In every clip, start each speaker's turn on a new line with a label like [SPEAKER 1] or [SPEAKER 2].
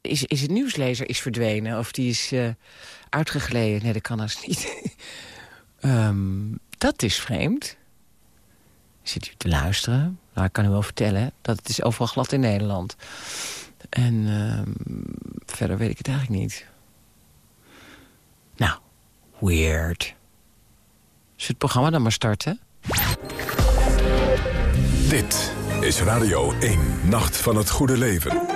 [SPEAKER 1] is, is, een nieuwslezer is verdwenen. Of die is uh, uitgegleden. Nee, dat kan als niet. um, dat is vreemd. Zit u te luisteren? Nou, ik kan u wel vertellen dat het is overal glad in Nederland. En uh, verder weet ik het eigenlijk niet. Nou, weird. Zullen het programma dan maar starten?
[SPEAKER 2] Dit is Radio 1, Nacht van het Goede Leven.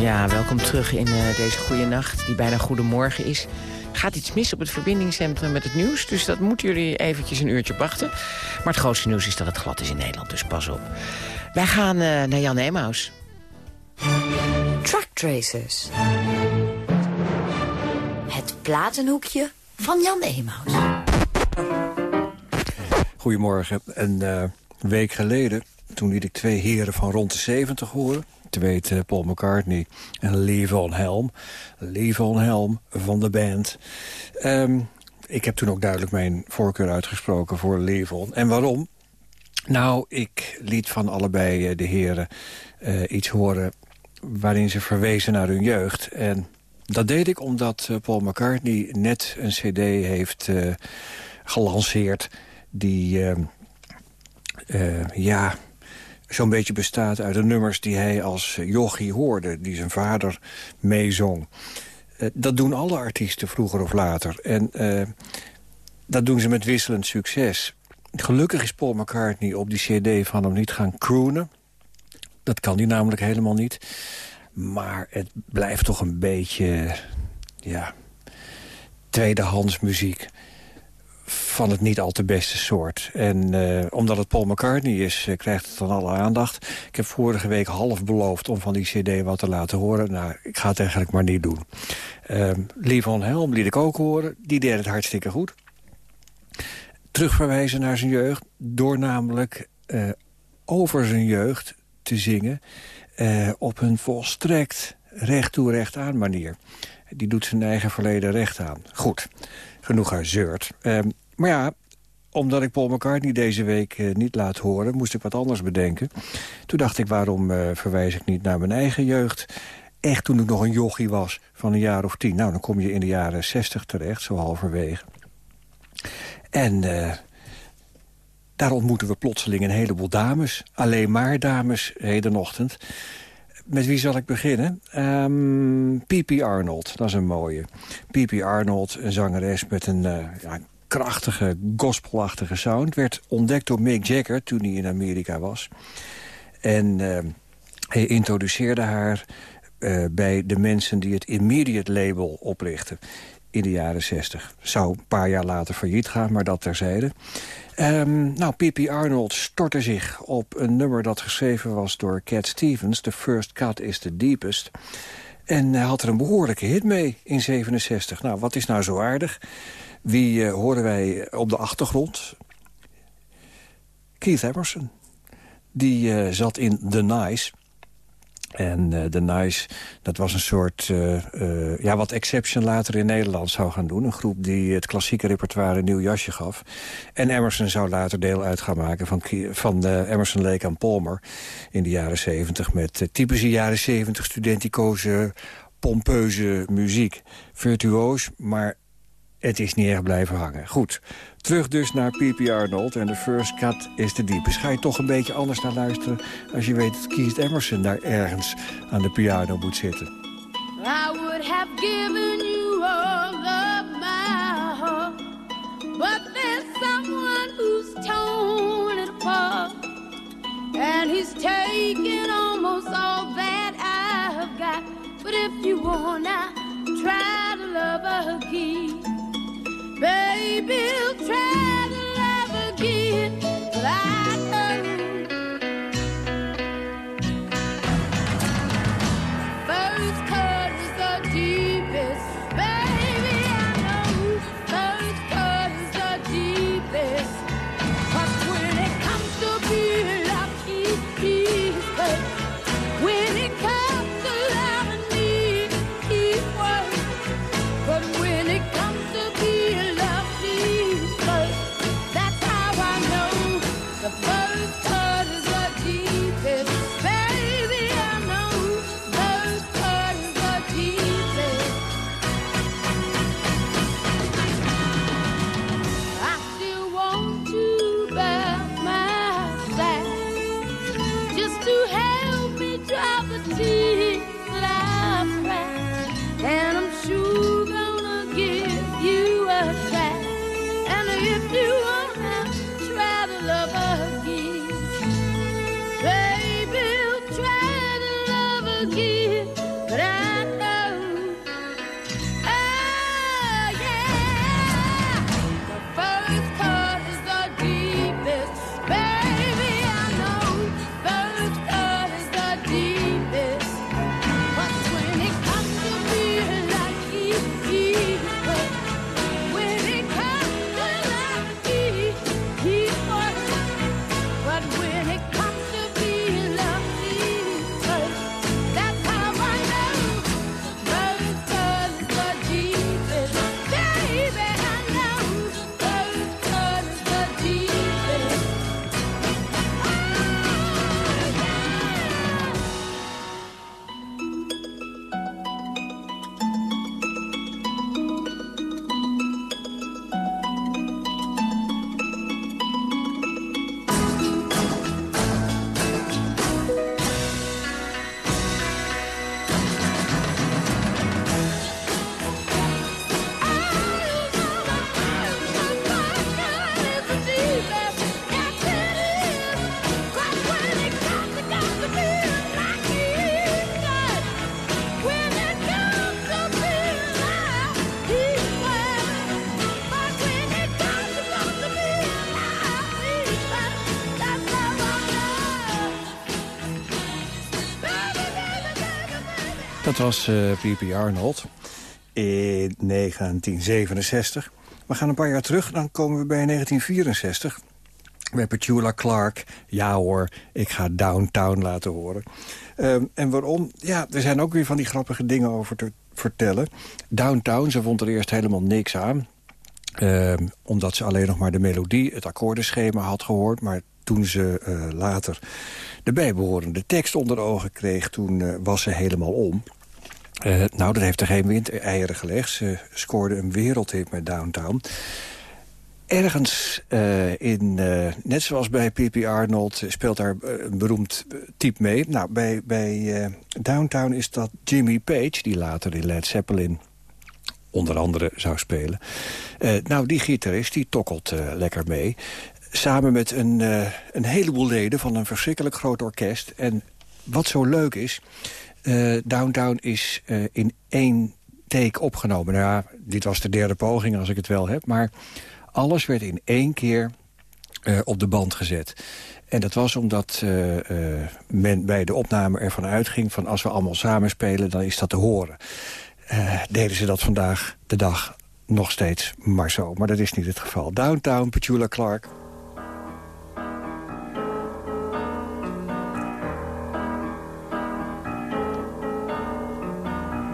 [SPEAKER 1] Ja, welkom terug in uh, deze goede nacht, die bijna goedemorgen is. Gaat iets mis op het verbindingscentrum met het nieuws... dus dat moeten jullie eventjes een uurtje wachten. Maar het grootste nieuws is dat het glad is in Nederland, dus pas op. Wij gaan uh, naar Jan Emaus.
[SPEAKER 3] Truck Tracers. Het platenhoekje van Jan Emaus.
[SPEAKER 4] Goedemorgen. Een uh, week geleden, toen liet ik twee heren van rond de 70 horen te weten Paul McCartney en Lee Van Helm. Lee Van Helm van de band. Um, ik heb toen ook duidelijk mijn voorkeur uitgesproken voor Lee Van. En waarom? Nou, ik liet van allebei eh, de heren uh, iets horen waarin ze verwezen naar hun jeugd. En dat deed ik omdat uh, Paul McCartney net een cd heeft gelanceerd... die, ehm, ja, zo'n beetje bestaat uit de nummers die hij als jochie hoorde... die zijn vader meezong. Uh, dat doen alle artiesten vroeger of later. En uh, dat doen ze met wisselend succes. Gelukkig is Paul McCartney op die cd van hem niet gaan croonen. Dat kan hij namelijk helemaal niet. Maar het blijft toch een beetje... ja, tweedehands muziek van het niet al te beste soort. En uh, omdat het Paul McCartney is, uh, krijgt het dan alle aandacht. Ik heb vorige week half beloofd om van die cd wat te laten horen. Nou, ik ga het eigenlijk maar niet doen. Uh, Lee van Helm liet ik ook horen. Die deed het hartstikke goed. Terugverwijzen naar zijn jeugd. Door namelijk over zijn jeugd te zingen. op een volstrekt recht toe recht aan manier. Die doet zijn eigen verleden recht aan. Goed genoeg gezeurd. Uh, maar ja, omdat ik Paul McCartney deze week uh, niet laat horen... moest ik wat anders bedenken. Toen dacht ik, waarom uh, verwijs ik niet naar mijn eigen jeugd? Echt toen ik nog een jochie was van een jaar of tien. Nou, dan kom je in de jaren zestig terecht, zo halverwege. En uh, daar ontmoeten we plotseling een heleboel dames. Alleen maar dames, hedenochtend met wie zal ik beginnen? Um, ehm, P.P. Arnold, dat is een mooie. P.P. Arnold, een zangeres met een uh, ja, krachtige, gospelachtige sound... werd ontdekt door Mick Jagger toen hij in Amerika was. En uh, hij introduceerde haar uh, bij de mensen die het Immediate label oprichten in de jaren 60. Zou een paar jaar later failliet gaan, maar dat terzijde. Um, nou, P.P. Arnold stortte zich op een nummer dat geschreven was door Cat Stevens. The First Cut is the Deepest. En hij had er een behoorlijke hit mee in 67. Nou, wat is nou zo aardig? Wie uh, horen wij op de achtergrond? Keith Emerson. Die uh, zat in The Nice. En uh, The Nice, dat was een soort, uh, uh, ja, wat Exception later in Nederland zou gaan doen. Een groep die het klassieke repertoire een nieuw jasje gaf. En Emerson zou later deel uit gaan maken van, van Emerson, Lake en Palmer in de jaren zeventig. Met typische jaren zeventig studenticoze pompeuze muziek. Virtuoos, maar het is niet echt blijven hangen. Goed, terug dus naar P.P. Arnold en de first cut is the deepest. Ga je toch een beetje anders naar luisteren... als je weet dat Keith Emerson daar ergens aan de piano moet zitten.
[SPEAKER 5] I would have given you all of my heart But there's someone who's torn it apart And he's taken almost all that I've got But if you wanna try to love again Baby, try
[SPEAKER 4] was eh, P.P. Arnold in 1967. We gaan een paar jaar terug, dan komen we bij 1964. Bij Petula Clark. Ja hoor, ik ga Downtown laten horen. Ehm, en waarom? Ja, er zijn ook weer van die grappige dingen over te vertellen. Downtown, ze vond er eerst helemaal niks aan. Ehm, omdat ze alleen nog maar de melodie, het akkoordenschema had gehoord. Maar toen ze eh, later de bijbehorende tekst onder ogen kreeg... toen eh, was ze helemaal om. Eh, nou, dat heeft er geen windeieren gelegd. Ze scoorde een wereldhit met Downtown. Ergens eh, in, eh, net zoals bij P.P. Arnold, speelt daar een beroemd type mee. Nou, bij, bij Downtown is dat Jimmy Page, die later in Led Zeppelin onder andere zou spelen. Nou, die gitarist, die tokkelt lekker mee. Samen met een, een heleboel leden van een verschrikkelijk groot orkest. En wat zo leuk is, Downtown is eh, in één take opgenomen. Nou ja, dit was de derde poging als ik het wel heb. Maar alles werd in één keer eh, op de band gezet. En dat was omdat eh, eh, men bij de opname ervan uitging... van als we allemaal samen spelen, dan is dat te horen. Eh, deden ze dat vandaag de dag nog steeds maar zo. Maar dat is niet het geval. Downtown, Petula Clark.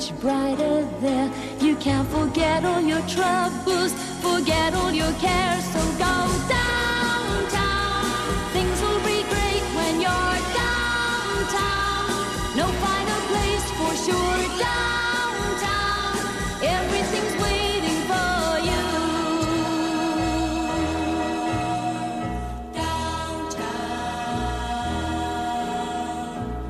[SPEAKER 6] much brighter there. You can't forget all your troubles, forget all your cares. So go downtown.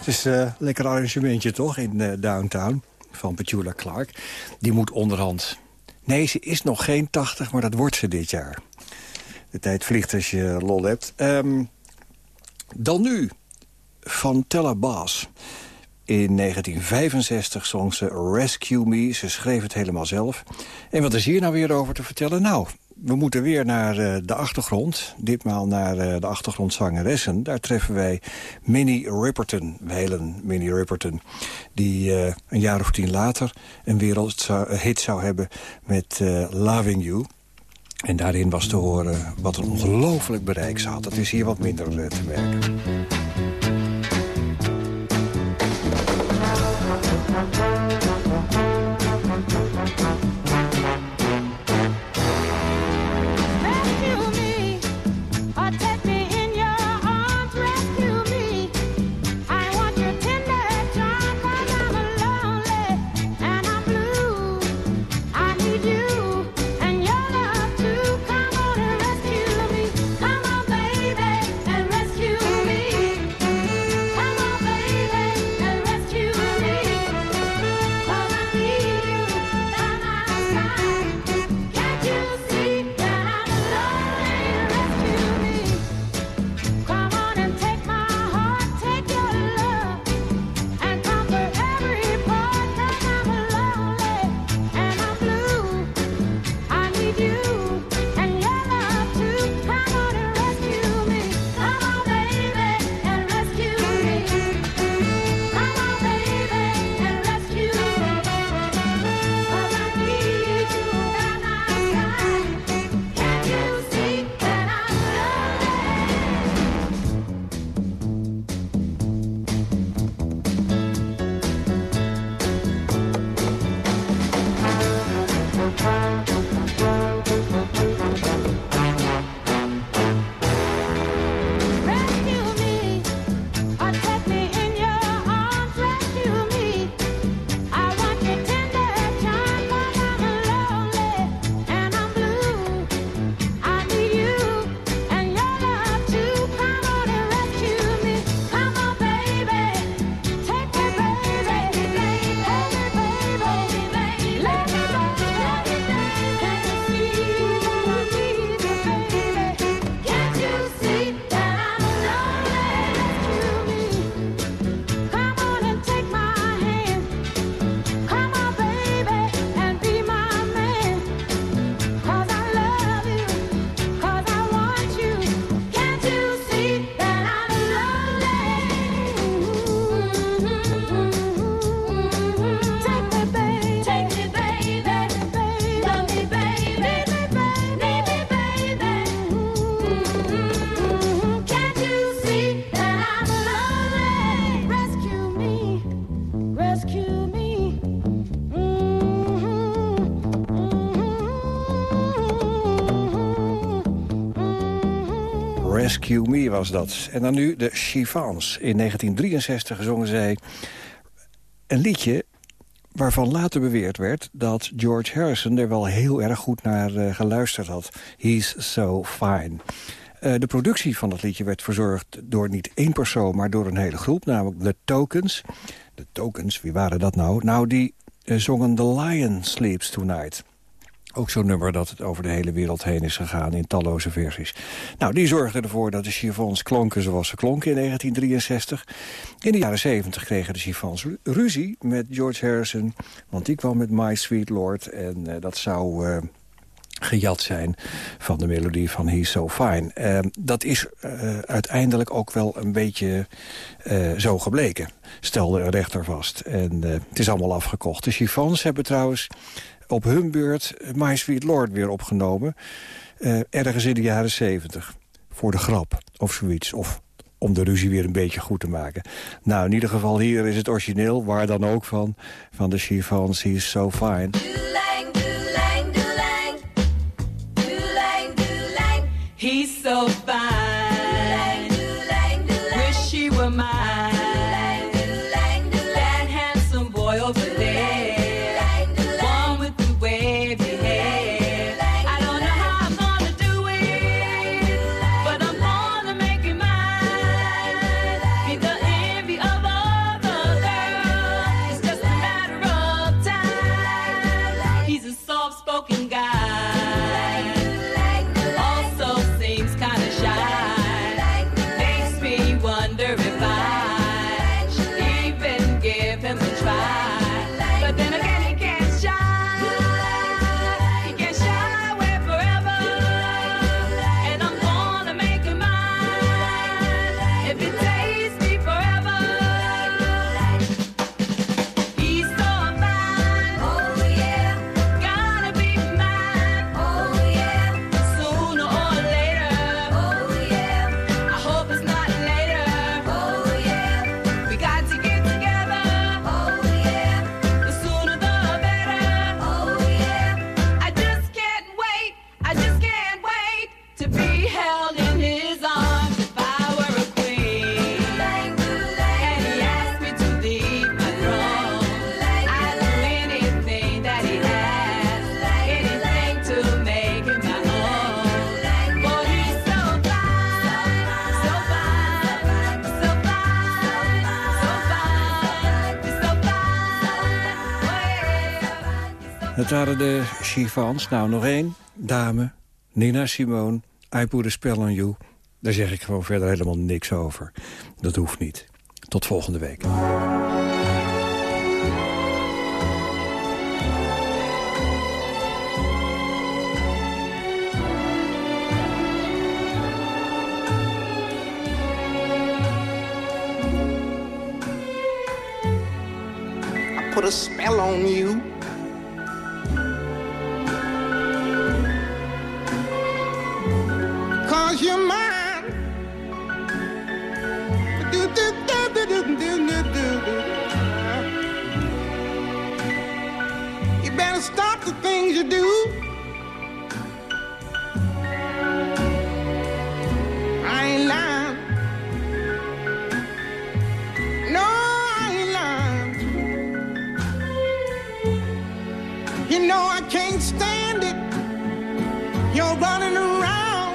[SPEAKER 4] het is een uh, lekker arrangementje toch in eh, Downtown van Petula Clark. Die moet onderhand... Nee, ze is nog geen 80, maar dat wordt ze dit jaar. De tijd vliegt als je lol hebt. Ehm, dan nu, van Tella Bass. In 1965 zong ze Rescue Me. Ze schreef het helemaal zelf. En wat is hier nou weer over te vertellen? Nou, we moeten weer naar uh, de achtergrond. Ditmaal naar uh, de achtergrondzangeressen. Daar treffen wij Minnie Riperton, Helen Minnie Riperton. Die uh, een jaar of tien later een wereldhit zou hebben met Loving You. En daarin was te horen wat een ongelooflijk bereik ze had. Dat is hier wat minder te merken.
[SPEAKER 7] Was dat. En dan nu de Chiffons. In 1963 zongen zij een liedje waarvan later beweerd werd dat George Harrison er wel heel erg goed naar eh, geluisterd had. He's so fine. Eh, de productie van dat liedje werd verzorgd door niet één persoon... maar door een hele groep, namelijk The Tokens. De Tokens, wie waren dat nou? Nou, die eh, zongen The Lion Sleeps Tonight. Ook zo'n nummer dat het over de hele wereld heen is gegaan in talloze versies. Nou, die zorgden ervoor dat de chiffons klonken zoals ze klonken in 1963. In de jaren 70 kregen de chiffons ruzie met George Harrison... want die kwam met My Sweet Lord en eh, dat zou... eh, gejat zijn van de melodie van He's So Fine. Eh, dat is eh, uiteindelijk ook wel een beetje zo gebleken, stelde een rechter vast. En het is allemaal afgekocht. De chiffons hebben trouwens op hun beurt My Sweet Lord weer opgenomen. eh, ergens in de jaren 70. Voor de grap of zoiets. Of om de ruzie weer een beetje goed te maken. Nou, in ieder geval hier is het origineel, waar dan ook van, van de chiffons He's So Fine. Waren de chiffons. Nou, nog één. Dame. Nina Simone. I put a spell on you. Daar zeg ik gewoon verder helemaal niks over. Dat hoeft niet. Tot volgende week.
[SPEAKER 8] I put a spell on you. Running around.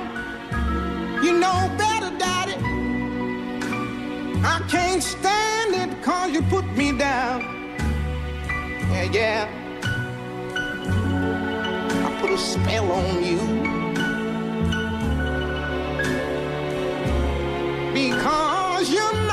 [SPEAKER 8] You know better, Daddy. I can't stand it cause you put me down. Yeah, yeah. I put a spell on you. Because you're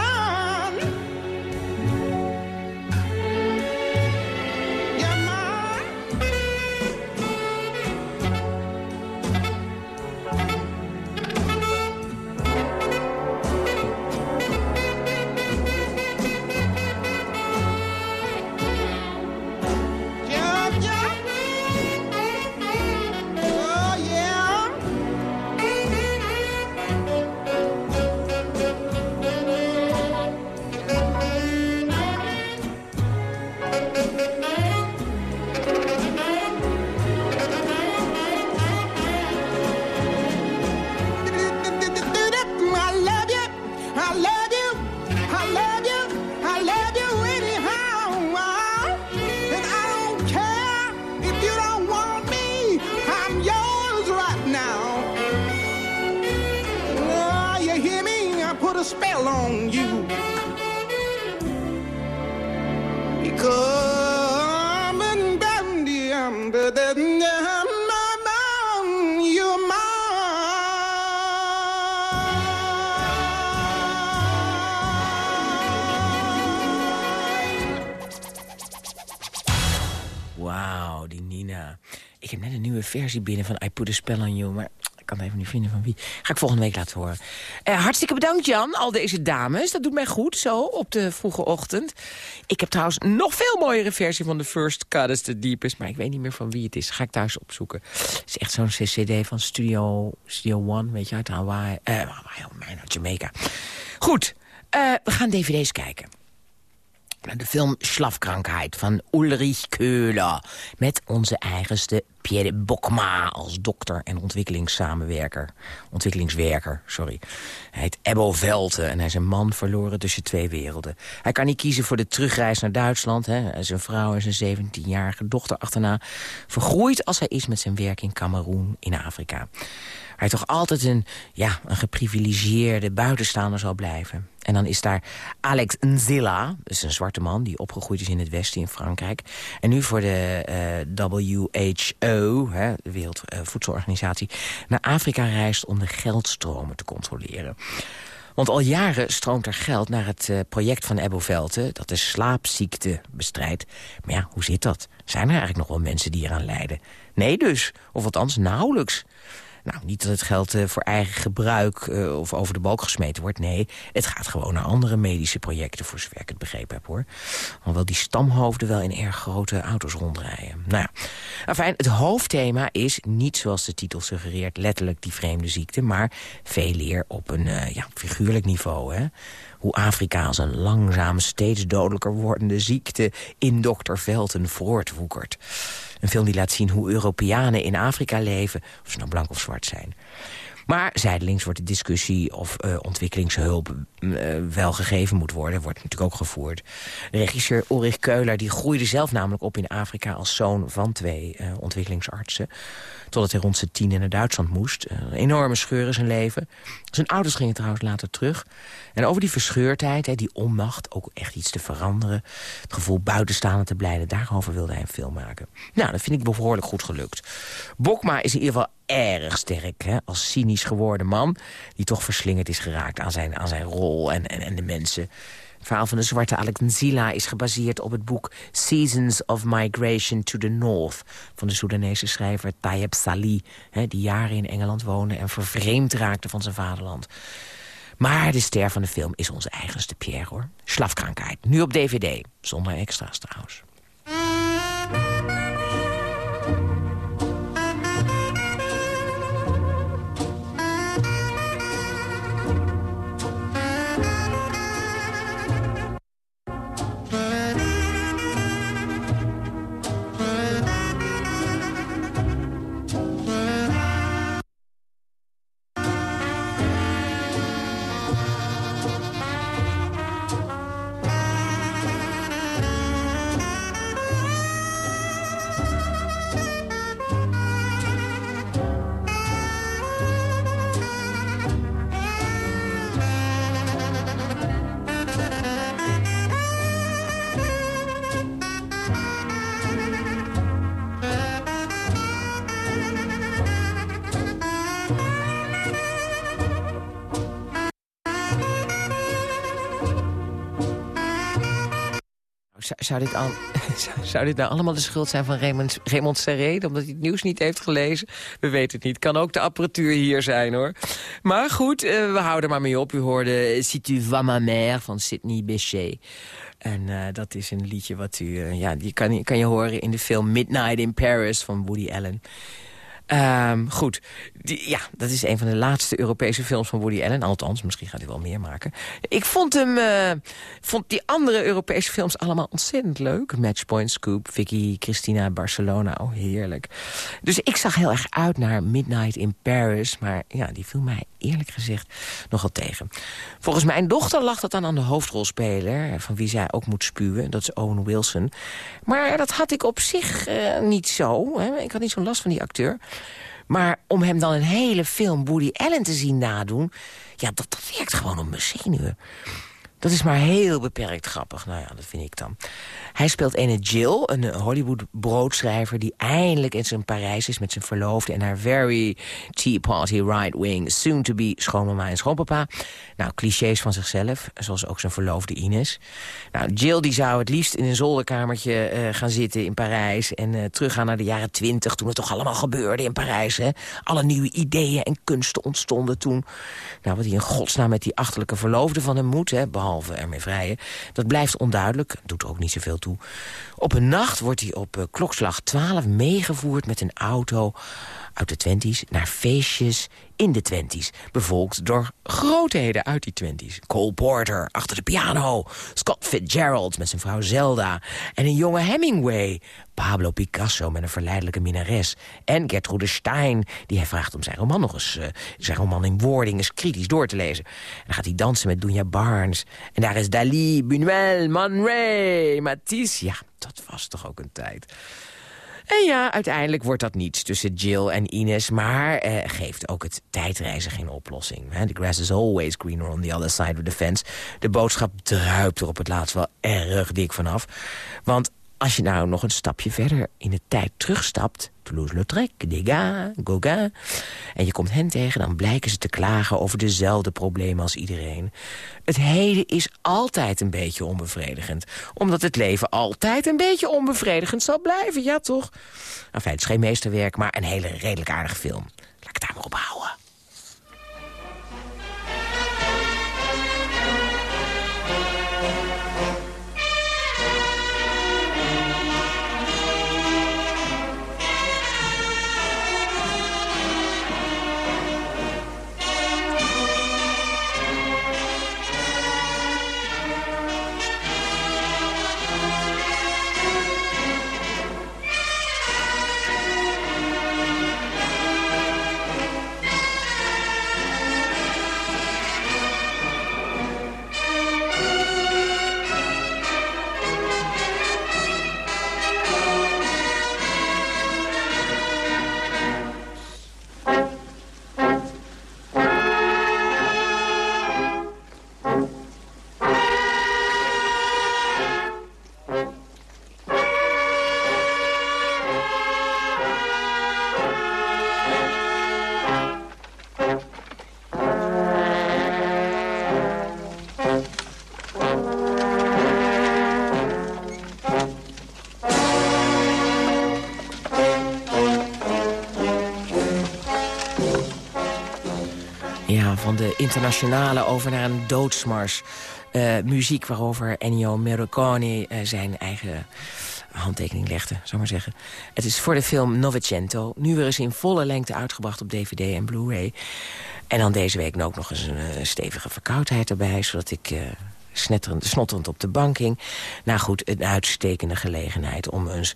[SPEAKER 1] versie binnen van I Put a Spell on You... maar ik kan het even niet vinden van wie. Ga ik volgende week laten horen. Eh, hartstikke bedankt, Jan, al deze dames. Dat doet mij goed, zo, op de vroege ochtend. Ik heb trouwens nog veel mooiere versie van The First Cut is the Deepest... maar ik weet niet meer van wie het is. Ga ik thuis opzoeken. Het is echt zo'n cd van Studio, Studio One, weet je, uit Hawaii. Eh, Hawaii, oh, uit Jamaica. Goed, eh, we gaan dvd's kijken. De film Slafkrankheid van Ulrich Köhler. Met onze eigenste Pierre Bokma als dokter en ontwikkelingssamenwerker. Ontwikkelingswerker, sorry. Hij heet Ebbo Velte en hij is een man verloren tussen twee werelden. Hij kan niet kiezen voor de terugreis naar Duitsland. Hè. Zijn vrouw en zijn 17-jarige dochter achterna. Vergroeid als hij is met zijn werk in Cameroen in Afrika. Hij toch altijd een, ja, een geprivilegieerde buitenstaander zal blijven. En dan is daar Alex Nzilla, dus een zwarte man... die opgegroeid is in het westen in Frankrijk. En nu voor de eh, WHO, de Wereldvoedselorganisatie... naar Afrika reist om de geldstromen te controleren. Want al jaren stroomt er geld naar het eh, project van Ebbo Velte... dat de slaapziekte bestrijdt. Maar ja, hoe zit dat? Zijn er eigenlijk nog wel mensen die eraan lijden? Nee dus, of althans nauwelijks. Nou, niet dat het geld eh, voor eigen gebruik eh, of over de balk gesmeten wordt. Nee, het gaat gewoon naar andere medische projecten, voor zover ik het begrepen heb, hoor. Alhoewel die stamhoofden wel in erg grote auto's rondrijden. Nou ja, het hoofdthema is niet zoals de titel suggereert letterlijk die vreemde ziekte, maar veel eer op een eh, ja, figuurlijk niveau, hè hoe Afrika als een langzaam, steeds dodelijker wordende ziekte in Dr. Velten voortwoekert. Een film die laat zien hoe Europeanen in Afrika leven, of ze nou blank of zwart zijn. Maar zijdelings wordt de discussie of uh, ontwikkelingshulp wel gegeven moet worden. Wordt natuurlijk ook gevoerd. Regisseur Ulrich Keuler die groeide zelf namelijk op in Afrika... als zoon van twee uh, ontwikkelingsartsen. Totdat hij rond zijn tiende naar Duitsland moest. Een enorme scheur in zijn leven. Zijn ouders gingen trouwens later terug. En over die verscheurdheid, die onmacht, ook echt iets te veranderen... het gevoel buitenstaande te blijven, daarover wilde hij een film maken. Nou, dat vind ik behoorlijk goed gelukt. Bokma is in ieder geval erg sterk, hè, als cynisch geworden man... die toch verslingerd is geraakt aan zijn, aan zijn rol en, en, de mensen... Het verhaal van de zwarte Alex is gebaseerd op het boek Seasons of Migration to the North... van de Soedanese schrijver Tayeb Salih, hè, die jaren in Engeland woonde... en vervreemd raakte van zijn vaderland. Maar de ster van de film is onze eigenste Pierre, hoor. Slafkrankheid, nu op DVD, zonder extra's trouwens. Zou dit, al, zou dit nou allemaal de schuld zijn van Raymond, Raymond Serré... omdat hij het nieuws niet heeft gelezen? We weten het niet. Kan ook de apparatuur hier zijn, hoor. Maar goed, uh, we houden maar mee op. U hoorde Si tu vas ma mère van Sidney Bechet. En uh, dat is een liedje wat u... Ja, die kan, kan je horen in de film Midnight in Paris van Woody Allen. Um, goed, ja, dat is een van de laatste Europese films van Woody Allen. Althans, misschien gaat hij wel meer maken. Ik vond hem, uh, vond die andere Europese films allemaal ontzettend leuk. Matchpoint, Scoop, Vicky, Christina, Barcelona, oh heerlijk. Dus ik zag heel erg uit naar Midnight in Paris. Maar ja, die viel mij eerlijk gezegd nogal tegen. Volgens mijn dochter lag dat dan aan de hoofdrolspeler... van wie zij ook moet spuwen, dat is Owen Wilson. Maar dat had ik op zich uh, niet zo. Hè. Ik had niet zo'n last van die acteur. Maar om hem dan een hele film Woody Allen te zien nadoen... ja, dat, dat werkt gewoon op mijn zenuwen. Dat is maar heel beperkt grappig. Nou ja, dat vind ik dan. Hij speelt ene Jill, een Hollywood-broodschrijver... die eindelijk in zijn Parijs is met zijn verloofde... en haar very tea party right-wing soon-to-be schoonmama en schoonpapa. Nou, clichés van zichzelf, zoals ook zijn verloofde Ines. Nou, Jill die zou het liefst in een zolderkamertje eh, gaan zitten in Parijs... en eh, teruggaan naar de jaren twintig, toen het toch allemaal gebeurde in Parijs. Hè? Alle nieuwe ideeën en kunsten ontstonden toen. Nou, wat hij in godsnaam met die achterlijke verloofde van hem moet... Hè, behalve ermee vrijen, dat blijft onduidelijk. Doet er ook niet zoveel toe. Op een nacht wordt hij op eh, klokslag 12 meegevoerd met een auto uit de twenties naar feestjes in de twenties. Bevolkt door grootheden uit die twenties. Cole Porter achter de piano. Scott Fitzgerald met zijn vrouw Zelda. En een jonge Hemingway. Pablo Picasso met een verleidelijke minares. En Gertrude Stein, die hij vraagt om zijn roman nog eens... eh, zijn roman in wording eens kritisch door te lezen. En dan gaat hij dansen met Dunja Barnes. En daar is Dali, Buñuel, Man Ray, Matisse. Ja, dat was toch ook een tijd. En ja, uiteindelijk wordt dat niets tussen Jill en Ines... maar eh, geeft ook het tijdreizen geen oplossing. The grass is always greener on the other side of the fence. De boodschap druipt er op het laatst wel erg dik vanaf. Want als je nou nog een stapje verder in de tijd terugstapt... Toulouse-Lautrec, Degas, Gauguin... en je komt hen tegen, dan blijken ze te klagen over dezelfde problemen als iedereen. Het heden is altijd een beetje onbevredigend. Omdat het leven altijd een beetje onbevredigend zal blijven, ja toch? Enfin, het is geen meesterwerk, maar een hele redelijk aardige film. Laat ik het daar maar op houden. Internationale over naar een doodsmars. Eh, muziek waarover Ennio Morricone eh, zijn eigen handtekening legde, zou maar zeggen. Het is voor de film Novecento. Nu weer eens in volle lengte uitgebracht op DVD en Blu-ray. En dan deze week ook nog eens een eh, stevige verkoudheid erbij... zodat ik snetterend, snotterend op de bank hing. Nou goed, een uitstekende gelegenheid om eens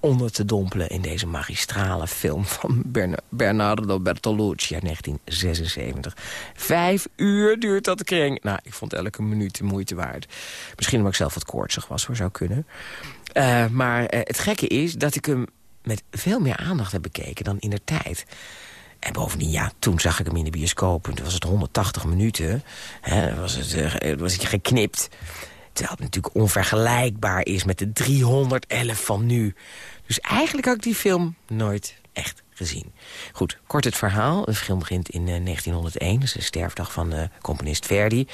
[SPEAKER 1] onder te dompelen... in deze magistrale film van Bern- Bernardo Bertolucci uit 1976. Vijf uur duurt dat kring. Nou, ik vond elke minuut de moeite waard. Misschien omdat ik zelf wat koortsig was, hoor, zou kunnen. Eh, maar eh, het gekke is dat ik hem met veel meer aandacht heb bekeken dan in de tijd. En bovendien, ja, toen zag ik hem in de bioscoop. En toen was het 180 minuten. Hè, was, het, eh, was het geknipt. Terwijl het natuurlijk onvergelijkbaar is met de 311 van nu. Dus eigenlijk had ik die film nooit echt gezien. Goed, kort het verhaal. De film begint in eh, 1901. Dat is de sterfdag van de componist Verdi.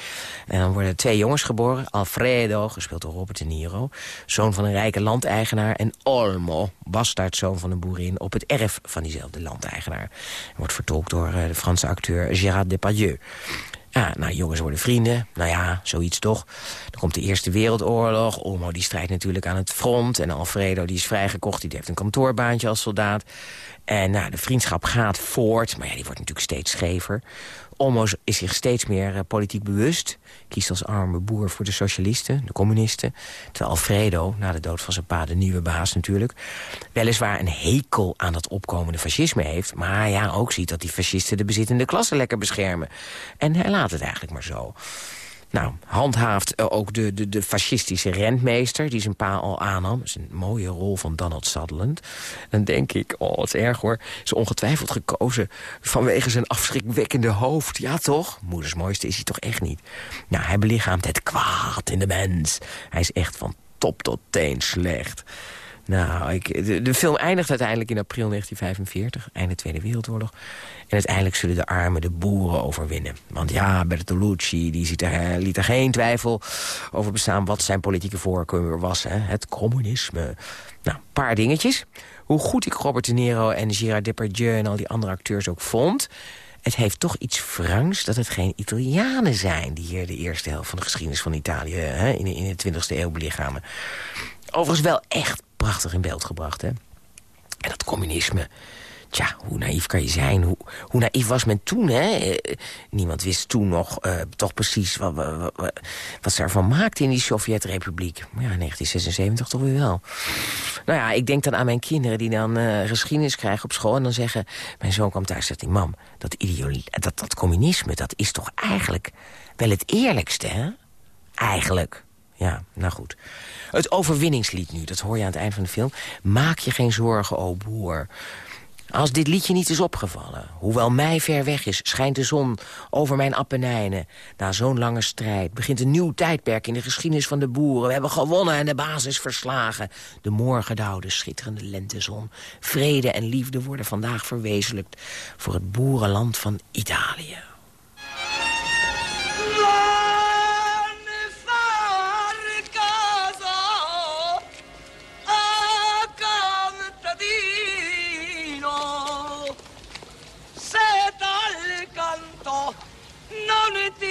[SPEAKER 1] En dan worden twee jongens geboren. Alfredo, gespeeld door Robert De Niro. Zoon van een rijke landeigenaar. En Olmo, bastaardzoon van een boerin... op het erf van diezelfde landeigenaar. Wordt vertolkt door eh, de Franse acteur Gérard Depardieu. Ja, nou, jongens worden vrienden. Nou ja, zoiets toch. Dan komt de Eerste Wereldoorlog. Olmo die strijdt natuurlijk aan het front. En Alfredo die is vrijgekocht. Die heeft een kantoorbaantje als soldaat. En nou, de vriendschap gaat voort. Maar ja, die wordt natuurlijk steeds schever. Olmo is zich steeds meer eh, politiek bewust. Kiest als arme boer voor de socialisten, de communisten. Terwijl Alfredo, na de dood van zijn pa, de nieuwe baas natuurlijk... weliswaar een hekel aan dat opkomende fascisme heeft... maar ja, ook ziet dat die fascisten de bezittende klasse lekker beschermen. En hij laat het eigenlijk maar zo. Nou, handhaaft eh, ook de, de, de fascistische rentmeester... die zijn pa al aannam. Dat is een mooie rol van Donald Sutherland. Dan denk ik, oh, wat erg hoor. Is ongetwijfeld gekozen vanwege zijn afschrikwekkende hoofd. Ja, toch? Moeders mooiste is hij toch echt niet. Nou, hij belichaamt het kwaad in de mens. Hij is echt van top tot teen slecht. Nou, ik, de, film eindigt uiteindelijk in april 1945, einde Tweede Wereldoorlog. En uiteindelijk zullen de armen de boeren overwinnen. Want ja, Bertolucci die ziet er, liet er geen twijfel over bestaan... wat zijn politieke voorkeur was, hè? het communisme. Nou, een paar dingetjes. Hoe goed ik Robert De Niro en Gérard Depardieu en al die andere acteurs ook vond... het heeft toch iets Franks dat het geen Italianen zijn... die hier de eerste helft van de geschiedenis van Italië hè, in, in de 20e eeuw belichamen. Overigens wel echt prachtig in beeld gebracht, hè. En dat communisme... Tja, hoe naïef kan je zijn? Hoe, hoe naïef was men toen, hè? Eh, Niemand wist toen nog eh, toch precies wat, wat, wat, ze ervan maakte in die Sovjet-republiek. Maar ja, 1976 toch weer wel. Nou ja, ik denk dan aan mijn kinderen die dan eh, geschiedenis krijgen op school... en dan zeggen, mijn zoon kwam thuis en zegt hij... mam, dat, dat, dat communisme, dat is toch eigenlijk wel het eerlijkste, hè? Eigenlijk. Ja, nou goed. Het overwinningslied nu, dat hoor je aan het eind van de film. Maak je geen zorgen, o boer. Als dit liedje niet is opgevallen, hoewel mij ver weg is... schijnt de zon over mijn Appenijnen. Na zo'n lange strijd begint een nieuw tijdperk in de geschiedenis van de boeren. We hebben gewonnen en de basis verslagen. De morgendauwde schitterende lentezon. Vrede en liefde worden vandaag verwezenlijkt... voor het boerenland van Italië.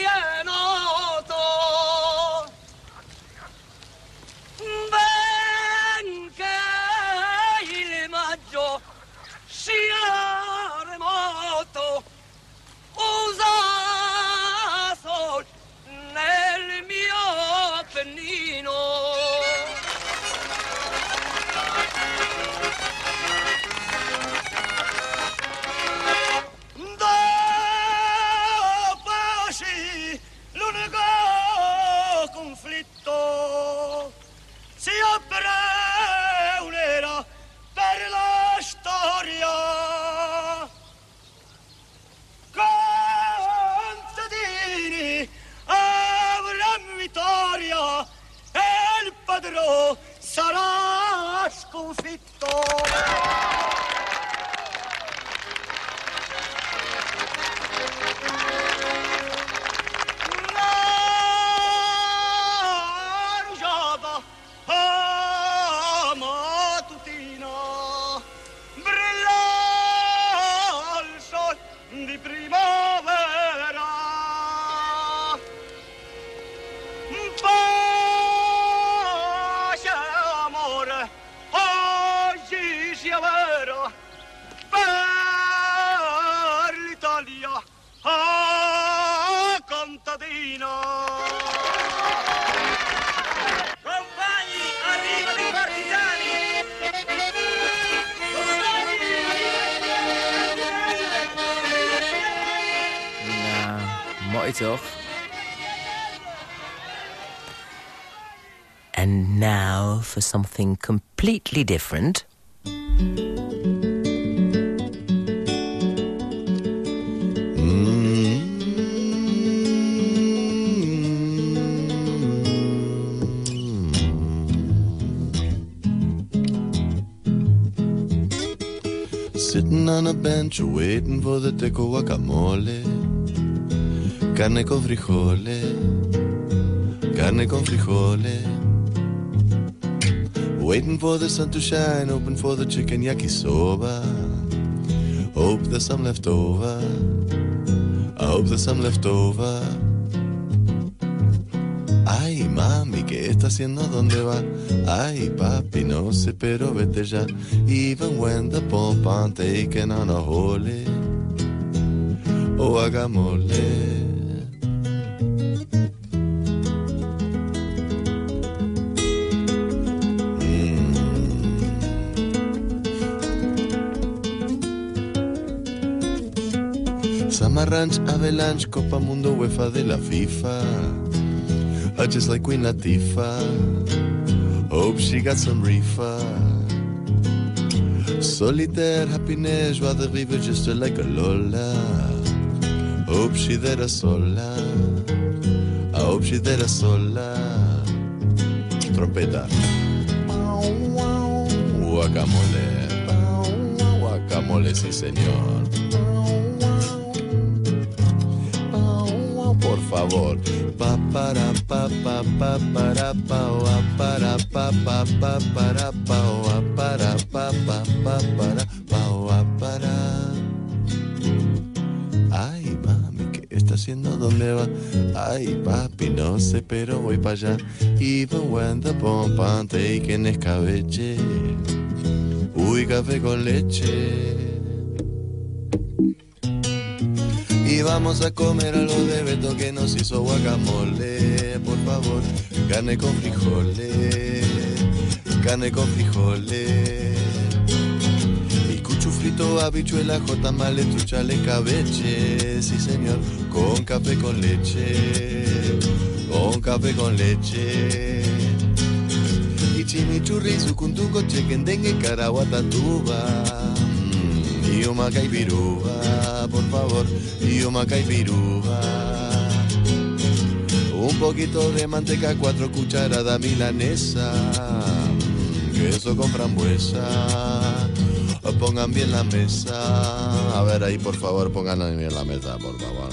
[SPEAKER 1] Yeah. Something completely different.
[SPEAKER 9] Sitting on a bench waiting for the teco guacamole. Carne con frijole. Carne con frijole. Waiting for the sun to shine, open for the chicken yakisoba. Hope there's some left over. I hope there's some left over. Ay, mami, ¿qué está haciendo? ¿Dónde va? Ay, papi, no sé, pero vete ya. Even when the I'm taking on a hole. Oh, hagámosle. Ranch, Avalanche, Copa Mundo, UEFA de la FIFA. uh, just like Queen Latifah. Hope she got some reefer. Solitaire happiness, rather vivre just like a Lola. Hope she there a sola. I hope she there a sola. Trompeta. Guacamole. Guacamole, sí señor. Favor. Pa para pa pa pa para pa wa para pa pa pa para pa para pa pa pa para pa wa para. Ay, mami, ¿qué está haciendo? ¿Dónde va? Ay, papi, no sé, pero voy para allá. Even when the pump and taking escabeche. Uy, café con leche. Vamos a comer algo de Beto que nos hizo guacamole, por favor. Carne con frijoles, carne con frijoles. Y cuchu frito, habichuela, jotamale, truchale, cabeche. Sí, señor, con café con leche, con café con leche. Y chimichurri, sucuntuco, chequendengue, caraguatatuba. Y por favor, y. Un poquito de manteca, cuatro cucharadas milanesa. Queso con frambuesa. Pongan bien la mesa. A ver ahí, por favor, pongan bien la mesa, por favor.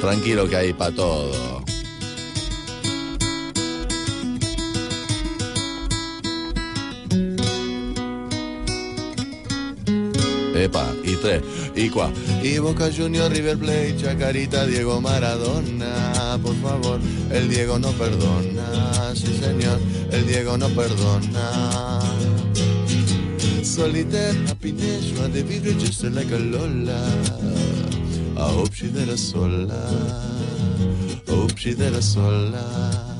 [SPEAKER 9] Tranquilo que hay para todo. Epa, y tres, y Boca Junior, River Plate, Chacarita, Diego Maradona. Por favor, el Diego no perdona. Sí, señor, el Diego no perdona. Solitaire, happiness, joie de vivre just like a Lola. I hope she there sola. Hope she there sola.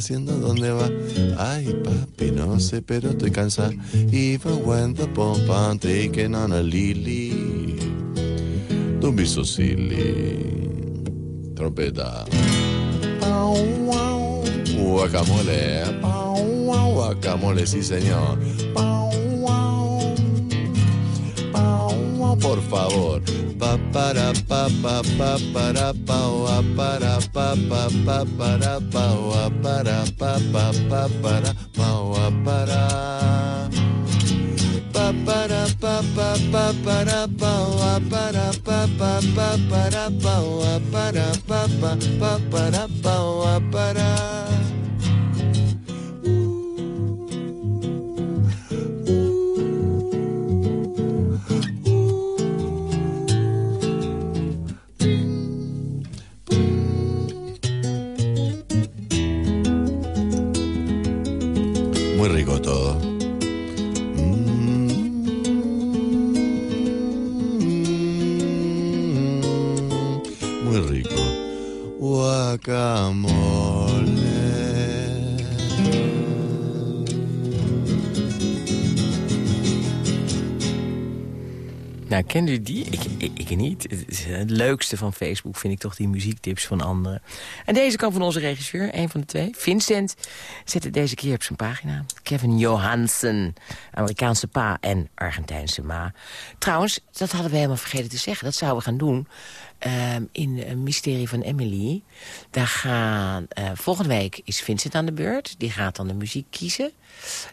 [SPEAKER 9] Haciendo? ¿Dónde va? Ay, papi, no sé, pero estoy cansada. Even when the pump and taking on a lily. Don't be so silly. Trompeta. Guacamole. Guacamole, sí, señor. Por favor. Pa para pa pa pa para pa wa para pa pa pa para pa para pa pa pa para pa wa para pa para pa pa pa para pa wa para pa pa pa para pa wa para pa pa pa para pa wa para Guacamole.
[SPEAKER 1] Nou, kent u die? Ik, ik, ik niet. Het, het leukste van Facebook vind ik toch die muziektips van anderen. En deze kan van onze regisseur, een van de twee. Vincent zet het deze keer op zijn pagina. Kevin Johansen, Amerikaanse pa en Argentijnse ma. Trouwens, dat hadden we helemaal vergeten te zeggen. Dat zouden we gaan doen ehm, in een Mysterie van Emily. Daar gaan, eh, volgende week is Vincent aan de beurt. Die gaat dan de muziek kiezen.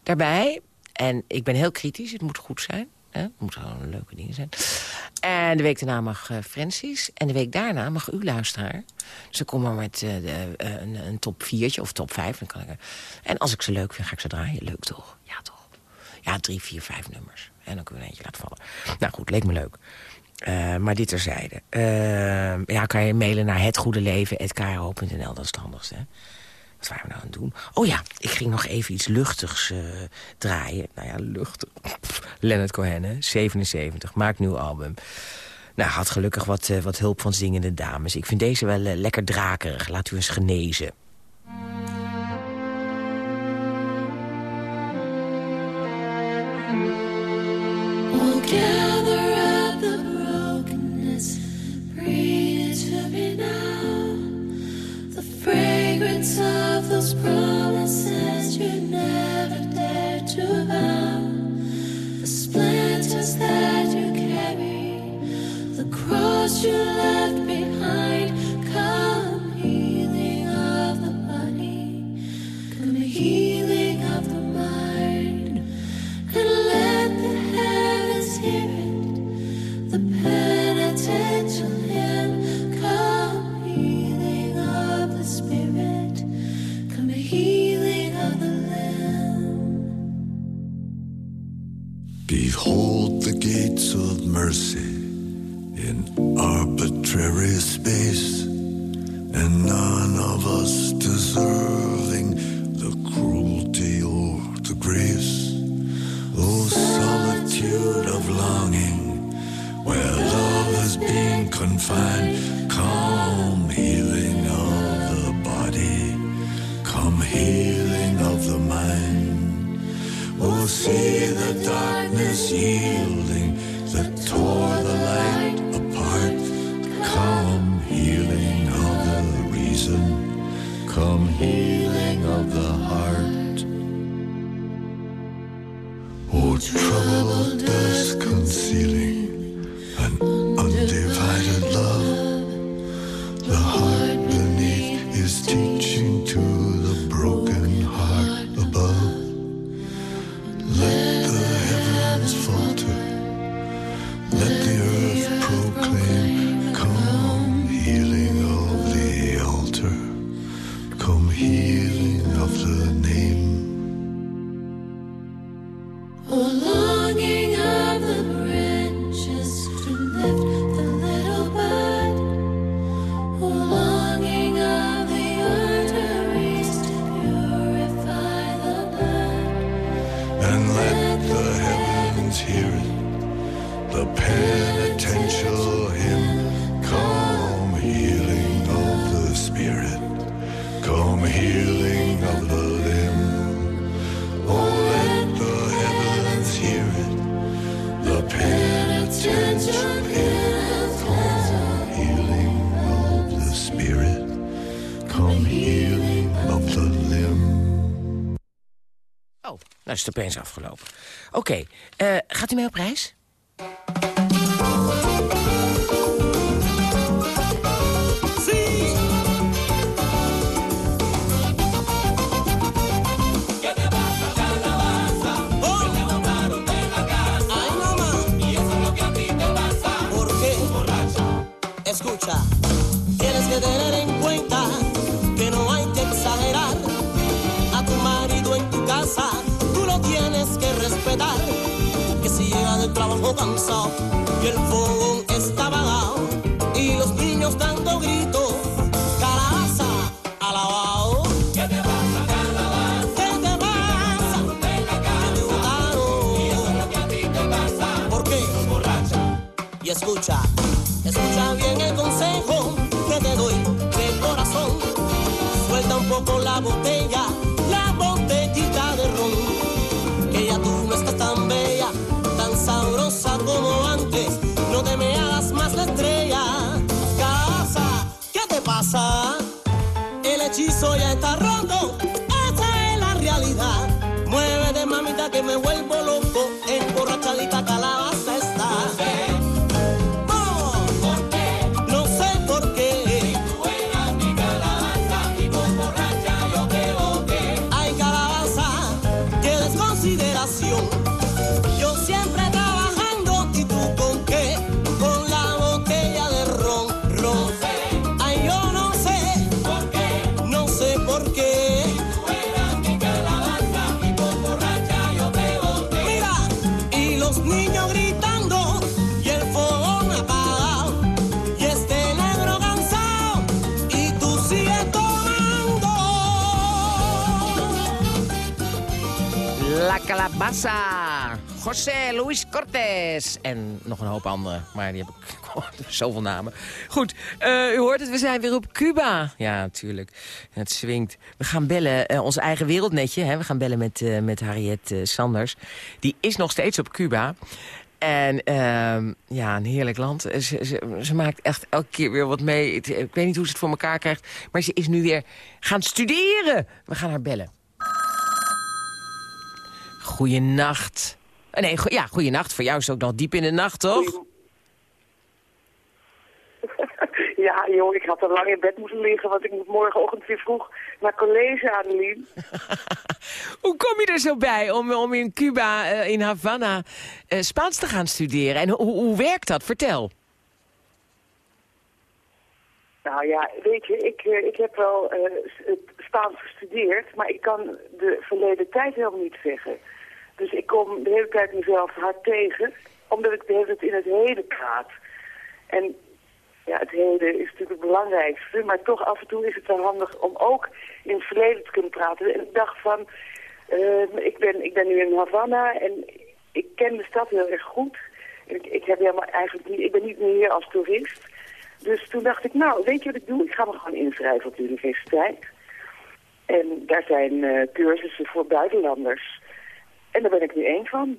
[SPEAKER 1] Daarbij, en ik ben heel kritisch, het moet goed zijn. Hè? Het moeten gewoon leuke dingen zijn. En de week daarna mag eh, Francis. En de week daarna mag u luisteraar. Dus ik kom maar met eh, eh, een, een top 4 of top 5. Dan kan ik, en als ik ze leuk vind, ga ik ze draaien. Leuk toch? Ja, toch? Ja, drie, vier, vijf nummers. En dan kunnen we een eentje laten vallen. Nou goed, leek me leuk. Eh, maar dit terzijde. Eh, ja, kan je mailen naar hetgoedeleven.kro.nl. Dat is het handigste? Wat waren we nou aan het doen? Oh ja, ik ging nog even iets luchtigs eh, draaien. Nou ja, luchtig. Leonard Cohen, hè? 77, maakt nieuw album. Nou, had gelukkig wat, wat hulp van zingende dames. Ik vind deze wel lekker drakerig. Laat u eens genezen.
[SPEAKER 10] Jesus. is
[SPEAKER 1] het opeens afgelopen. Oké, eh, gaat u mee op reis?
[SPEAKER 11] como antes, no te me hagas más la estrella. Casa, ¿qué te pasa? El hechizo ya está roto, esa es la realidad. Muévete, mamita, que me vuelvo loco, emborrachadita
[SPEAKER 1] José Luis Cortés en nog een hoop andere, maar die heb ik zoveel namen. Goed, eh, u hoort het, we zijn weer op Cuba. Ja, natuurlijk. Het swingt. We gaan bellen, uh, ons eigen wereldnetje, hè? we gaan bellen met, uh, met Harriet Sanders. Die is nog steeds op Cuba. En ehm, ja, een heerlijk land. Ze, maakt echt elke keer weer wat mee. Ik weet niet hoe ze het voor elkaar krijgt. Maar ze is nu weer gaan studeren. We gaan haar bellen. Goeienacht. Eh, Nee, go ja, goeienacht. Voor jou is het ook nog diep in de nacht, toch?
[SPEAKER 12] Ja, joh, ik had al lang in bed moeten liggen, want ik moet morgenochtend weer vroeg naar college, Adeline.
[SPEAKER 1] Hoe kom je er zo bij om, om in Cuba, eh, in Havana, eh, Spaans te gaan studeren? En hoe, hoe werkt dat? Vertel.
[SPEAKER 12] Nou ja, weet je, ik, eh, ik heb wel eh, het Spaans gestudeerd, maar ik kan de verleden tijd helemaal niet zeggen. Dus ik kom de hele tijd mezelf hard tegen, omdat ik de hele tijd in het heden praat. En ja, het heden is natuurlijk het belangrijkste, maar toch af en toe is het wel handig om ook in het verleden te kunnen praten. En ik dacht van, eh, ik, ben, ik ben nu in Havana en ik ken de stad heel erg goed. Ik, ik, heb helemaal eigenlijk niet, ik ben niet meer hier als toerist. Dus toen dacht ik, nou, weet je wat ik doe? Ik ga me gewoon inschrijven op de universiteit. En daar zijn eh, cursussen voor buitenlanders. En daar ben ik nu één van.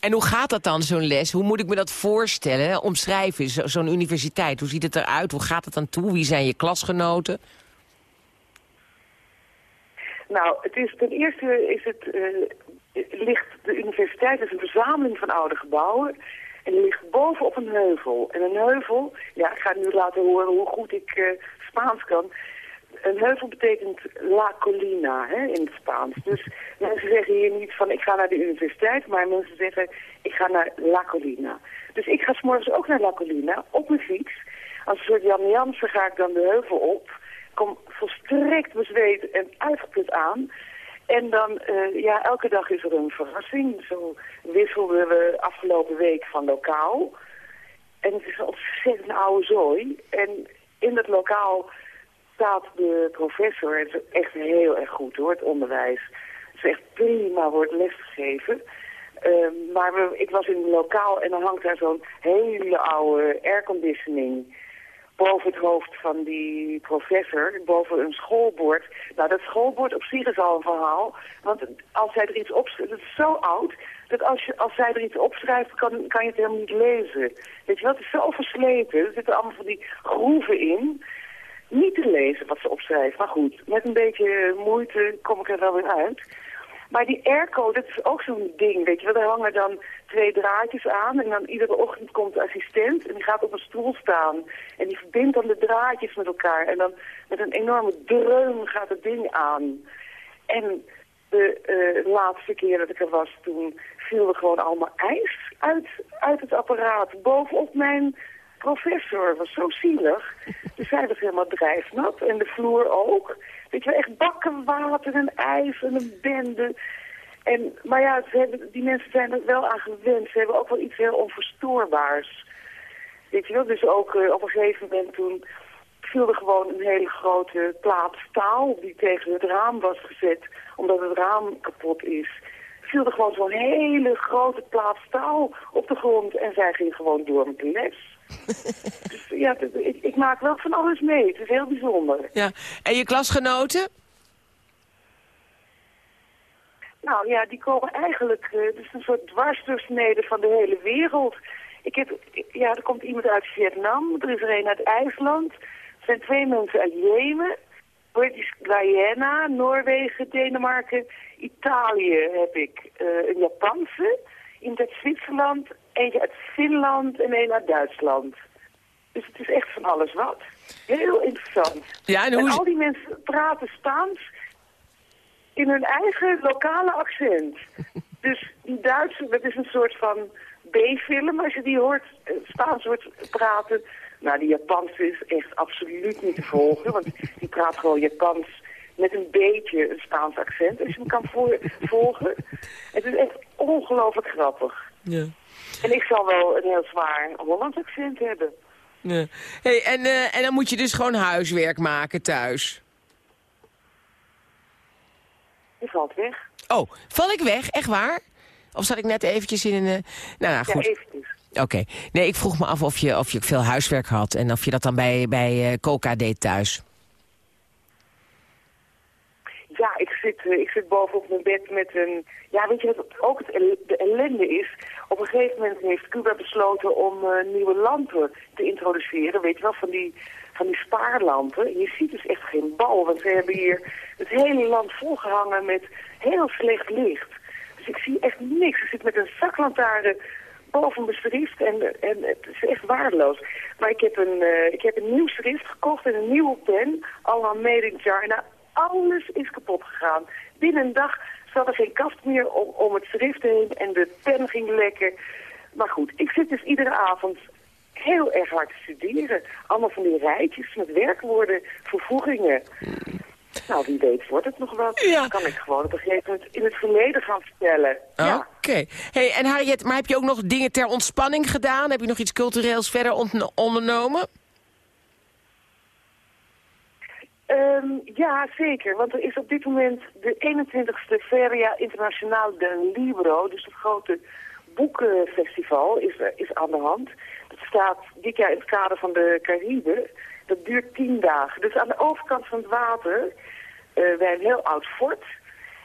[SPEAKER 1] En hoe gaat dat dan, zo'n les? Hoe moet ik me dat voorstellen? Omschrijven, zo- zo'n universiteit. Hoe ziet het eruit? Hoe gaat het dan toe? Wie zijn je klasgenoten?
[SPEAKER 12] Nou, het is, ten eerste is het, eh, ligt de universiteit is een verzameling van oude gebouwen. En die ligt boven op een heuvel. En een heuvel, ja, ik ga nu laten horen hoe goed ik eh, Spaans kan. Een heuvel betekent La Colina hè, in het Spaans. Dus mensen zeggen hier niet van ik ga naar de universiteit, maar mensen zeggen ik ga naar La Colina. Dus ik ga s'morgens ook naar La Colina op mijn fiets. Als een soort Jan Jansen ga ik dan de heuvel op. Kom volstrekt bezweet en uitgeput aan. En dan, eh, ja, elke dag is er een verrassing. Zo wisselden we afgelopen week van lokaal. En het is een ontzettend oude zooi. En in dat lokaal staat de professor. Het is echt heel erg goed hoor, het onderwijs. Het is echt prima, wordt lesgegeven. Ehm, maar we, ik was in een lokaal en dan hangt daar zo'n hele oude airconditioning boven het hoofd van die professor, boven een schoolbord. Nou, dat schoolbord op zich is al een verhaal. Want als zij er iets opschrijft, het is zo oud, dat als, je, als zij er iets opschrijft, kan, kan je het helemaal niet lezen. Weet je wel, het is zo versleten. Er zitten allemaal van die groeven in. Niet te lezen wat ze opschrijft, maar goed, met een beetje moeite kom ik er wel weer uit. Maar die airco, dat is ook zo'n ding, weet je wel. Daar hangen dan twee draadjes aan en dan iedere ochtend komt de assistent en die gaat op een stoel staan. En die verbindt dan de draadjes met elkaar en dan met een enorme dreun gaat het ding aan. En de eh, laatste keer dat ik er was, toen viel er gewoon allemaal ijs uit, uit het apparaat bovenop mijn professor. Was zo zielig. Dus zij was helemaal drijfnat en de vloer ook. Weet je echt bakken water en ijs en een bende. En, maar ja, ze hebben, die mensen zijn er wel aan gewend. Ze hebben ook wel iets heel onverstoorbaars. Weet je wel, dus ook eh, op een gegeven moment toen viel er gewoon een hele grote plaat staal die tegen het raam was gezet, omdat het raam kapot is. Viel er gewoon zo'n hele grote plaat staal op de grond en zij ging gewoon door met de les. dus ja, ik, ik maak wel van alles mee. Het is heel bijzonder.
[SPEAKER 1] Ja. En je klasgenoten?
[SPEAKER 12] Nou ja, die komen eigenlijk, is een soort dwarsdoorsnede van de hele wereld. Ik heb, ja, er komt iemand uit Vietnam, er is er een uit IJsland, er zijn twee mensen uit Jemen, British Guyana, Noorwegen, Denemarken, Italië heb ik eh, een Japanse, iemand uit Zwitserland, eentje uit Finland en een uit Duitsland. Dus het is echt van alles wat. Heel interessant.
[SPEAKER 1] Ja, en hoe is-
[SPEAKER 12] al die mensen praten Spaans in hun eigen lokale accent. Dus die Duitse, dat is een soort van B-film als je die hoort, eh, Spaans hoort praten. Nou, die Japanse is echt absoluut niet te volgen, want die praat gewoon Japans met een beetje een Spaans accent, als je hem kan vo- volgen. Het is echt ongelooflijk grappig.
[SPEAKER 1] Ja.
[SPEAKER 12] En ik zal wel een heel zwaar Hollands accent hebben.
[SPEAKER 1] Ja. Hey, en, eh, en dan moet je dus gewoon huiswerk maken thuis.
[SPEAKER 12] Je valt weg.
[SPEAKER 1] Oh, val ik weg? Echt waar? Of zat ik net eventjes in een... eh, Nou, nou, goed.
[SPEAKER 12] Ja, eventjes.
[SPEAKER 1] Oké. Nee, ik vroeg me af of je, of je veel huiswerk had... en of je dat dan bij, bij eh, Coca deed thuis.
[SPEAKER 12] Ja, ik zit, eh, ik zit boven op mijn bed met een... Ja, weet je wat ook het de ellende is? Op een gegeven moment heeft Cuba besloten om nieuwe lampen te introduceren. Weet je wel, van die, van die spaarlampen. Je ziet dus echt geen bal, want ze hebben hier het hele land volgehangen met heel slecht licht. Dus ik zie echt niks. Ik zit met een zaklantaarn boven mijn schrift en, en het is echt waardeloos. Maar ik heb, een, eh, ik heb een nieuw schrift gekocht en een nieuwe pen, allemaal made in China. Alles is kapot gegaan. Binnen een dag zat er geen kast meer om, om het schrift heen en de pen ging lekker. Maar goed, ik zit dus iedere avond heel erg hard te studeren. Allemaal van die rijtjes met werkwoorden, vervoegingen. Nou, wie weet wordt het nog wat. Dan kan ik gewoon op een gegeven moment in het verleden gaan vertellen. Ja.
[SPEAKER 1] Oké. Hey, en Harriet, maar heb je ook nog dingen ter ontspanning gedaan? Heb je nog iets cultureels verder ondernomen?
[SPEAKER 12] Ehm, ja, zeker. Want er is op dit moment de 21ste Feria Internacional del Libro, dus het grote boekenfestival, is, is aan de hand. Staat dit jaar in het kader van de Cariben. Dat duurt tien dagen. Dus aan de overkant van het water, eh bij een heel oud fort.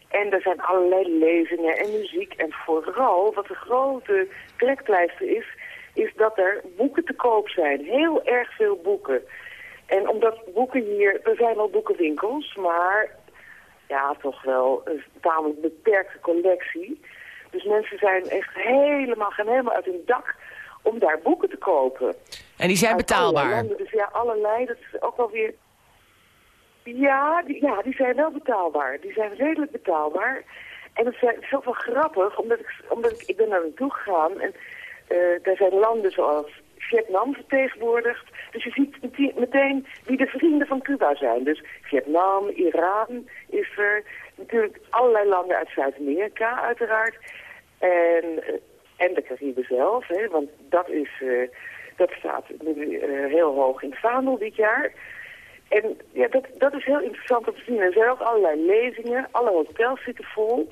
[SPEAKER 12] En er zijn allerlei lezingen en muziek. En vooral, wat de grote trekpleister is, is dat er boeken te koop zijn. Heel erg veel boeken. En omdat boeken hier, er zijn al boekenwinkels, maar ja, toch wel een tamelijk beperkte collectie. Dus mensen zijn echt helemaal, gaan helemaal uit hun dak om daar boeken te kopen.
[SPEAKER 1] En die zijn
[SPEAKER 12] Uit
[SPEAKER 1] betaalbaar?
[SPEAKER 12] landen. Dus ja, allerlei, dat is ook wel weer... Ja die, ja, die zijn wel betaalbaar. Die zijn redelijk betaalbaar. En het, zijn, is ook wel grappig, omdat ik, omdat ik, ik ben daar naartoe gegaan en eh daar zijn landen zoals Vietnam vertegenwoordigd. Dus je ziet mete- meteen wie de vrienden van Cuba zijn. Dus Vietnam, Iran is er, natuurlijk allerlei landen uit Zuid-Amerika uiteraard. En, eh, en de Cariben zelf, hè, want dat, is, eh, dat staat nu eh, heel hoog in het vaandel dit jaar. En ja, dat, dat is heel interessant om te zien. Er zijn ook allerlei lezingen, alle hotels zitten vol.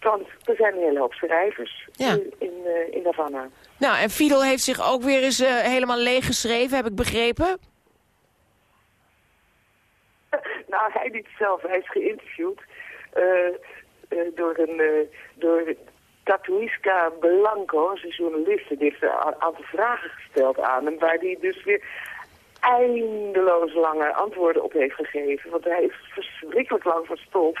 [SPEAKER 12] Want er zijn een hele hoop schrijvers
[SPEAKER 1] Ja.
[SPEAKER 12] in, in, eh, in Havana.
[SPEAKER 1] Nou, en Fidel heeft zich ook weer eens helemaal leeggeschreven, heb ik begrepen.
[SPEAKER 12] nou, hij niet zelf. Hij is geïnterviewd door een door Tatuiska Blanco, een journaliste. Die heeft een aantal vragen gesteld aan hem, waar hij dus weer eindeloos lange antwoorden op heeft gegeven. Want hij is verschrikkelijk lang van stof.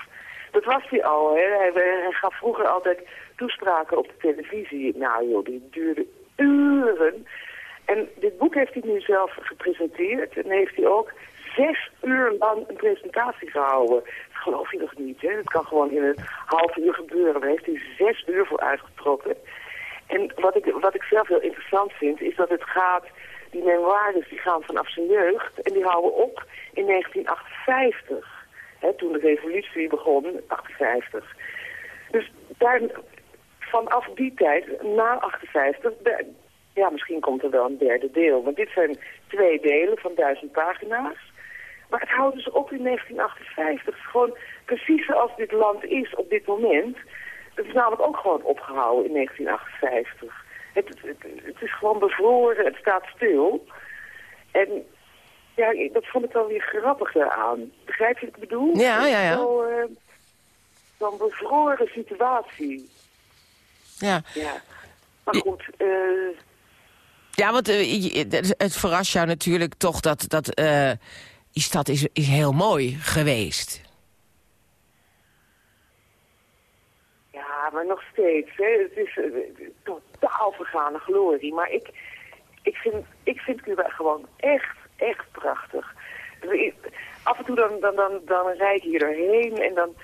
[SPEAKER 12] Dat was hij al, hè. Hij, hij gaf vroeger altijd toespraken op de televisie. Nou joh, die duurde uren. En dit boek heeft hij nu zelf gepresenteerd. En heeft hij ook zes uur lang een presentatie gehouden. Geloof je nog niet, hè? Het kan gewoon in een half uur gebeuren. Daar heeft hij zes uur voor uitgetrokken. En wat ik, wat ik zelf heel interessant vind, is dat het gaat... Die memoires die gaan vanaf zijn jeugd en die houden op in 1958. Hè, toen de revolutie begon, 58. Dus daar, vanaf die tijd, na 58, daar- ja, misschien komt er wel een derde deel. Want dit zijn twee delen van duizend pagina's. Maar het houdt dus op in 1958. Het is gewoon precies zoals dit land is op dit moment. Het is namelijk ook gewoon opgehouden in 1958. Het, het, het is gewoon bevroren, het staat stil. En ja, dat vond ik wel weer grappig daaraan. Begrijp je wat ik bedoel?
[SPEAKER 1] Ja, ja, ja.
[SPEAKER 12] Zo, eh, Zo'n bevroren situatie.
[SPEAKER 1] Ja.
[SPEAKER 12] Ja. Maar goed, eh,
[SPEAKER 1] Ja, want eh, het verrast jou natuurlijk toch dat, dat eh, die stad is, is heel mooi geweest.
[SPEAKER 12] Ja, maar nog steeds. Hè. Het is eh, totaal vergane glorie. Maar ik, ik, vind, ik vind Cuba gewoon echt, echt prachtig. Af en toe dan, dan, dan, dan rijd ik hier doorheen en dan,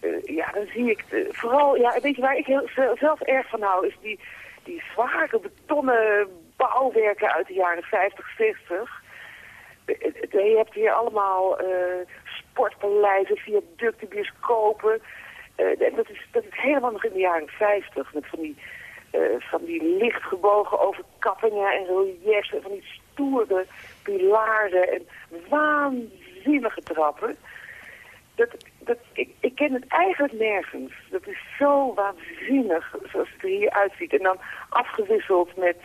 [SPEAKER 12] eh, ja, dan zie ik... eh, vooral, ja, weet je waar ik heel, ze- zelf erg van hou, is die, die zware betonnen bouwwerken uit de jaren 50, 60. Je hebt hier allemaal eh, sportpaleizen, viaducten, bioscopen. Eh, dat, is, dat is helemaal nog in de jaren 50. Met van die, eh, van die lichtgebogen overkappingen en reliefs. En van die stoere pilaren en waanzinnige trappen. Dat, dat, ik, ik ken het eigenlijk nergens. Dat is zo waanzinnig zoals het er hier uitziet. En dan afgewisseld met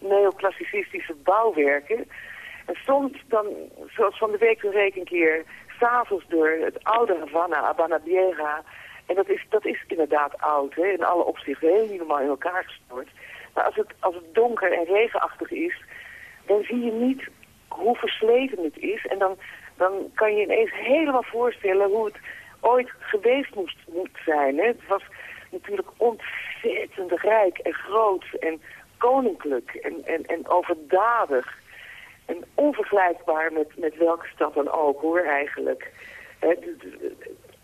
[SPEAKER 12] neoclassicistische bouwwerken. En soms dan, zoals van de week ik een keer s'avonds door het oude Havana, Habana Vieja. En dat is, dat is inderdaad oud, hè, in alle opzichten heel helemaal in elkaar gestort. Maar als het, als het donker en regenachtig is, dan zie je niet hoe versleten het is. En dan, dan kan je ineens helemaal voorstellen hoe het ooit geweest moest, moet zijn. Hè. Het was natuurlijk ontzettend rijk en groot en koninklijk en, en, en overdadig. En onvergelijkbaar met, met welke stad dan ook, hoor, eigenlijk.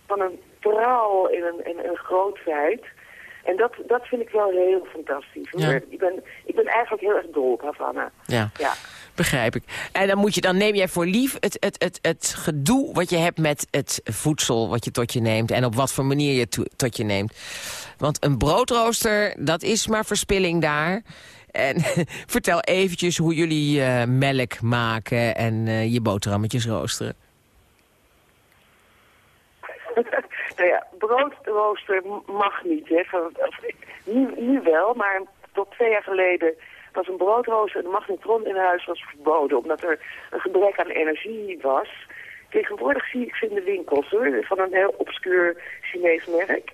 [SPEAKER 12] Van een trouw en een, en een grootheid. En dat, dat vind ik wel heel fantastisch.
[SPEAKER 1] Ja.
[SPEAKER 12] Ik, ben, ik ben eigenlijk heel erg dol op Havana.
[SPEAKER 1] Ja.
[SPEAKER 12] Ja.
[SPEAKER 1] Begrijp ik. En dan, moet je, dan neem jij voor lief het, het, het, het gedoe wat je hebt met het voedsel wat je tot je neemt. En op wat voor manier je to- tot je neemt. Want een broodrooster, dat is maar verspilling daar. En vertel eventjes hoe jullie eh, melk maken en eh, je boterhammetjes roosteren.
[SPEAKER 12] nou ja, broodrooster mag niet. Hè. Nu, nu wel, maar tot twee jaar geleden was een broodrooster de magnetron in huis was verboden. Omdat er een gebrek aan energie was. Tegenwoordig zie ik ze in de winkels hoor, van een heel obscuur Chinees merk.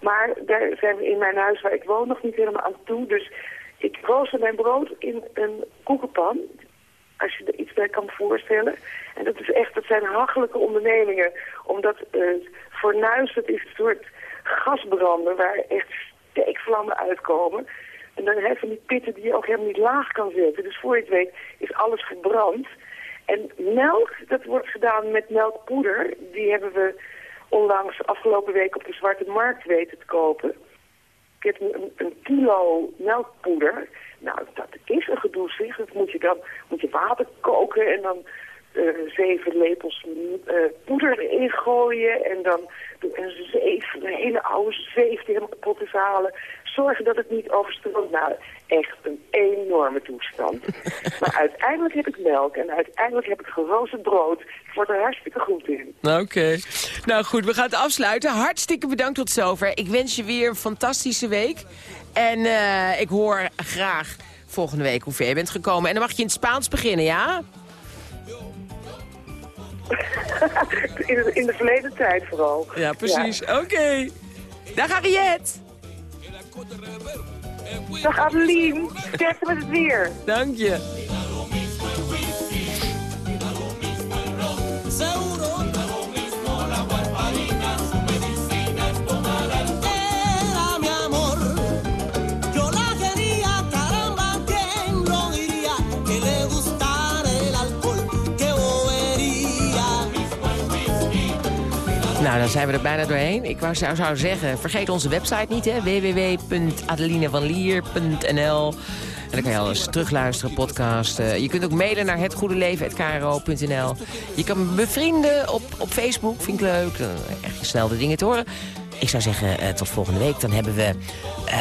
[SPEAKER 12] Maar daar zijn we in mijn huis waar ik woon nog niet helemaal aan toe. Dus ik rooster mijn brood in een koekenpan als je er iets bij kan voorstellen. En dat is echt, dat zijn hachelijke ondernemingen. Omdat uh, fornuis, dat is een soort gasbranden waar echt steekvlammen uitkomen. En dan heb je die pitten die je ook helemaal niet laag kan zetten. Dus voor je het weet is alles verbrand. En melk, dat wordt gedaan met melkpoeder. Die hebben we onlangs afgelopen week op de Zwarte Markt weten te kopen. Ik heb een, een kilo melkpoeder. Nou, dat is een gedoe zeg. Dat moet je dan moet je water koken en dan zeven lepels uh, poeder erin gooien. En dan een zeef, een hele oude zeef die helemaal kapot is halen. Zorgen dat het niet overstroomt. Nou, echt een enorme toestand. maar uiteindelijk heb ik melk en uiteindelijk heb ik geroosterd brood. Ik word er hartstikke goed in.
[SPEAKER 1] Oké. Okay. Nou goed, we gaan het afsluiten. Hartstikke bedankt tot zover. Ik wens je weer een fantastische week. En uh, ik hoor graag volgende week hoe ver je bent gekomen. En dan mag je in het Spaans beginnen, ja?
[SPEAKER 12] in, de, in de verleden tijd vooral.
[SPEAKER 1] Ja, precies. Ja. Oké. Okay. Dag Ariette.
[SPEAKER 12] Dag Adeline. Sterkte met het weer.
[SPEAKER 1] Dank je. Nou, dan zijn we er bijna doorheen. Ik wou, zou, zou zeggen, vergeet onze website niet, hè. www.adelinevanlier.nl En dan kan je alles terugluisteren, podcasten. Je kunt ook mailen naar hetgoedeleven.kro.nl Je kan me bevrienden op, op Facebook, vind ik leuk. Dan je snel de dingen te horen. Ik zou zeggen, uh, tot volgende week. Dan hebben we uh,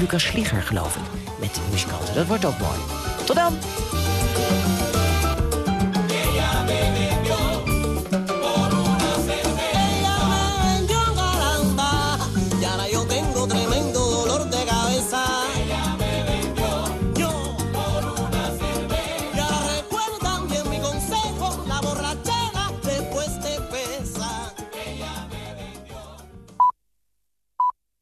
[SPEAKER 1] Lucas Vlieger, geloof ik, met de muzikanten. Dat wordt ook mooi. Tot dan!